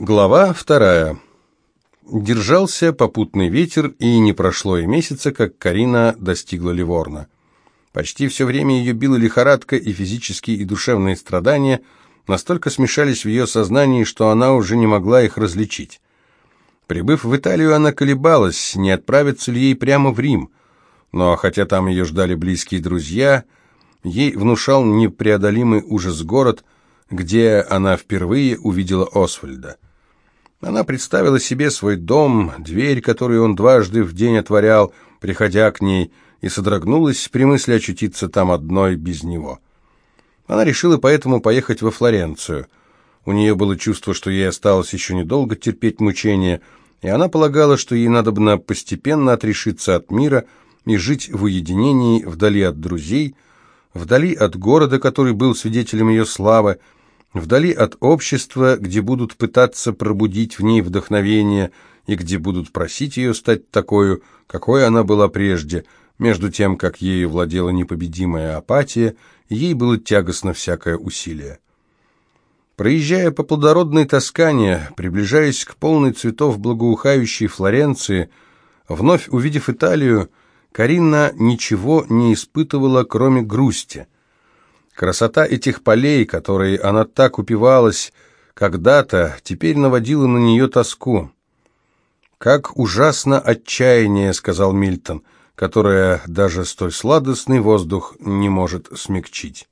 Глава вторая. Держался попутный ветер, и не прошло и месяца, как Карина достигла Ливорна. Почти все время ее била лихорадка, и физические и душевные страдания настолько смешались в ее сознании, что она уже не могла их различить. Прибыв в Италию, она колебалась, не отправиться ли ей прямо в Рим. Но хотя там ее ждали близкие друзья, ей внушал непреодолимый ужас город, где она впервые увидела Освальда. Она представила себе свой дом, дверь, которую он дважды в день отворял, приходя к ней, и содрогнулась при мысли очутиться там одной без него. Она решила поэтому поехать во Флоренцию. У нее было чувство, что ей осталось еще недолго терпеть мучения, и она полагала, что ей надо бы постепенно отрешиться от мира и жить в уединении, вдали от друзей, вдали от города, который был свидетелем ее славы, вдали от общества, где будут пытаться пробудить в ней вдохновение и где будут просить ее стать такой, какой она была прежде, между тем, как ею владела непобедимая апатия, ей было тягостно всякое усилие. Проезжая по плодородной Тоскане, приближаясь к полной цветов благоухающей Флоренции, вновь увидев Италию, Карина ничего не испытывала, кроме грусти – Красота этих полей, которые она так упивалась когда-то, теперь наводила на нее тоску. «Как ужасно отчаяние», — сказал Мильтон, «которое даже столь сладостный воздух не может смягчить».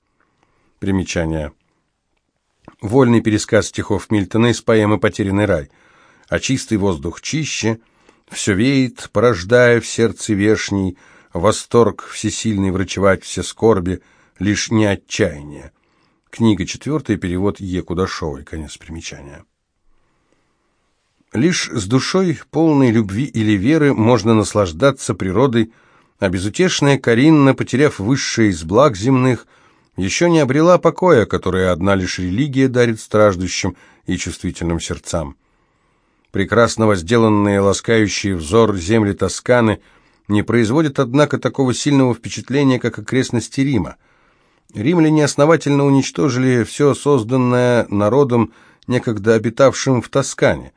Примечание. Вольный пересказ стихов Мильтона из поэмы «Потерянный рай». А чистый воздух чище, все веет, порождая в сердце вешний, восторг всесильный врачевать все скорби — лишь не отчаяние. Книга четвертая, перевод Е. Кудашовой, конец примечания. Лишь с душой, полной любви или веры, можно наслаждаться природой, а безутешная Каринна, потеряв высшее из благ земных, еще не обрела покоя, который одна лишь религия дарит страждущим и чувствительным сердцам. Прекрасно возделанные, ласкающие взор земли Тосканы не производят, однако, такого сильного впечатления, как окрестности Рима. Римляне основательно уничтожили все созданное народом, некогда обитавшим в Тоскане.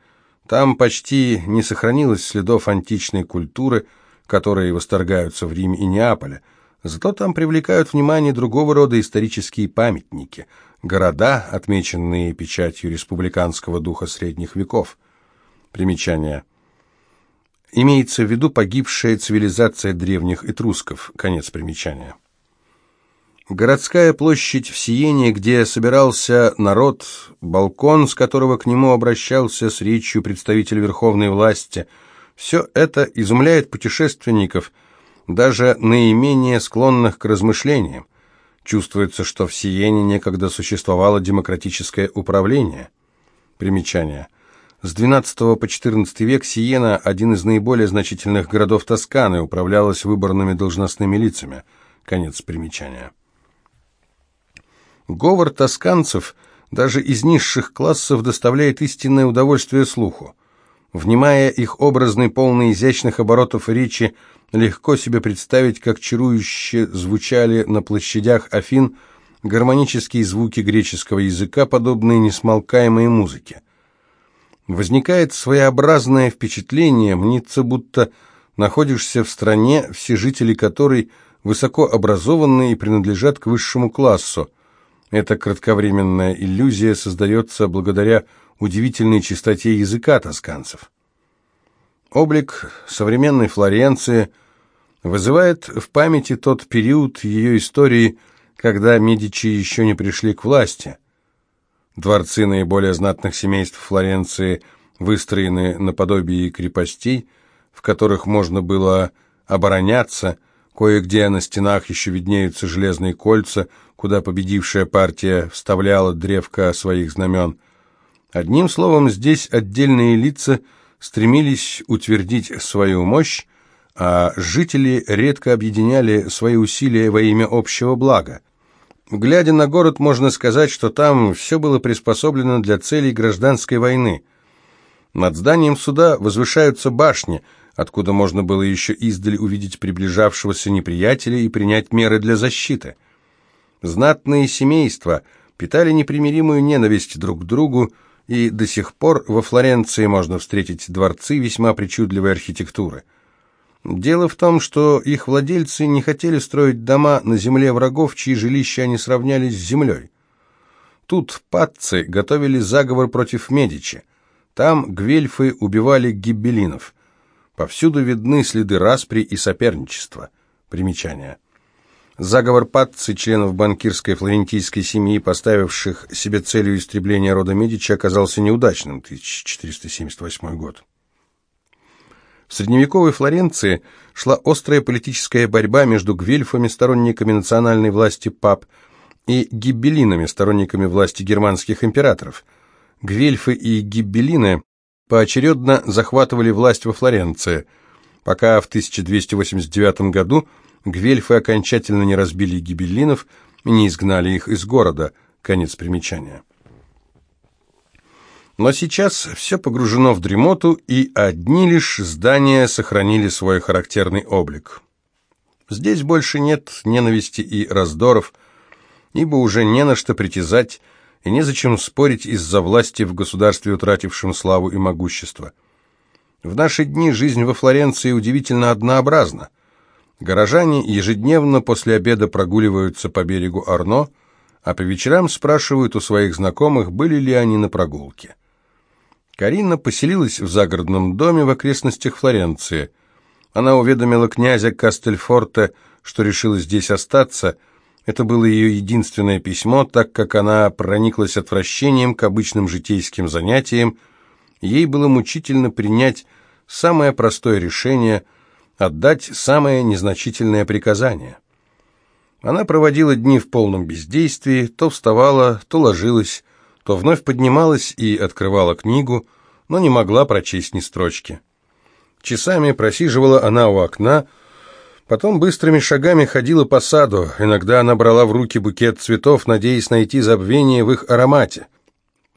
Там почти не сохранилось следов античной культуры, которые восторгаются в Риме и Неаполе. Зато там привлекают внимание другого рода исторические памятники, города, отмеченные печатью республиканского духа средних веков. Примечание. Имеется в виду погибшая цивилизация древних этрусков. Конец примечания. Городская площадь в Сиене, где собирался народ, балкон, с которого к нему обращался с речью представитель верховной власти, все это изумляет путешественников, даже наименее склонных к размышлениям. Чувствуется, что в Сиене некогда существовало демократическое управление. Примечание. С XII по XIV век Сиена, один из наиболее значительных городов Тосканы, управлялась выборными должностными лицами. Конец примечания. Говор тосканцев даже из низших классов доставляет истинное удовольствие слуху. Внимая их образный, полный изящных оборотов речи, легко себе представить, как чарующе звучали на площадях Афин гармонические звуки греческого языка, подобные несмолкаемой музыке. Возникает своеобразное впечатление, мнится, будто находишься в стране, все жители которой высоко образованы и принадлежат к высшему классу – эта кратковременная иллюзия создается благодаря удивительной чистоте языка тосканцев. Облик современной Флоренции вызывает в памяти тот период ее истории, когда Медичи еще не пришли к власти. Дворцы наиболее знатных семейств Флоренции выстроены наподобие крепостей, в которых можно было обороняться – Кое-где на стенах еще виднеются железные кольца, куда победившая партия вставляла древко своих знамен. Одним словом, здесь отдельные лица стремились утвердить свою мощь, а жители редко объединяли свои усилия во имя общего блага. Глядя на город, можно сказать, что там все было приспособлено для целей гражданской войны. Над зданием суда возвышаются башни – откуда можно было еще издали увидеть приближавшегося неприятеля и принять меры для защиты. Знатные семейства питали непримиримую ненависть друг к другу и до сих пор во Флоренции можно встретить дворцы весьма причудливой архитектуры. Дело в том, что их владельцы не хотели строить дома на земле врагов, чьи жилища они сравнялись с землей. Тут патцы готовили заговор против Медичи. Там гвельфы убивали гибелинов. Повсюду видны следы распри и соперничества. Примечание. Заговор патцы членов банкирской флорентийской семьи, поставивших себе целью истребления рода Медичи, оказался неудачным. 1478 год. В средневековой Флоренции шла острая политическая борьба между гвельфами, сторонниками национальной власти пап, и гибелинами, сторонниками власти германских императоров. Гвельфы и гибелины поочередно захватывали власть во Флоренции, пока в 1289 году гвельфы окончательно не разбили гибеллинов не изгнали их из города. Конец примечания. Но сейчас все погружено в дремоту, и одни лишь здания сохранили свой характерный облик. Здесь больше нет ненависти и раздоров, ибо уже не на что притязать и незачем спорить из-за власти в государстве, утратившем славу и могущество. В наши дни жизнь во Флоренции удивительно однообразна – Горожане ежедневно после обеда прогуливаются по берегу Арно, а по вечерам спрашивают у своих знакомых, были ли они на прогулке. Карина поселилась в загородном доме в окрестностях Флоренции. Она уведомила князя Кастельфорте, что решила здесь остаться. Это было ее единственное письмо, так как она прониклась отвращением к обычным житейским занятиям. Ей было мучительно принять самое простое решение – отдать самое незначительное приказание. Она проводила дни в полном бездействии, то вставала, то ложилась, то вновь поднималась и открывала книгу, но не могла прочесть ни строчки. Часами просиживала она у окна, потом быстрыми шагами ходила по саду, иногда она брала в руки букет цветов, надеясь найти забвение в их аромате.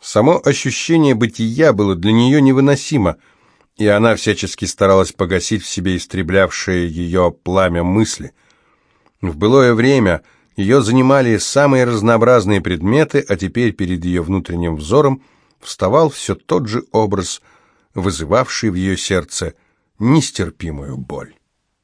Само ощущение бытия было для нее невыносимо – и она всячески старалась погасить в себе истреблявшее ее пламя мысли. В былое время ее занимали самые разнообразные предметы, а теперь перед ее внутренним взором вставал все тот же образ, вызывавший в ее сердце нестерпимую боль.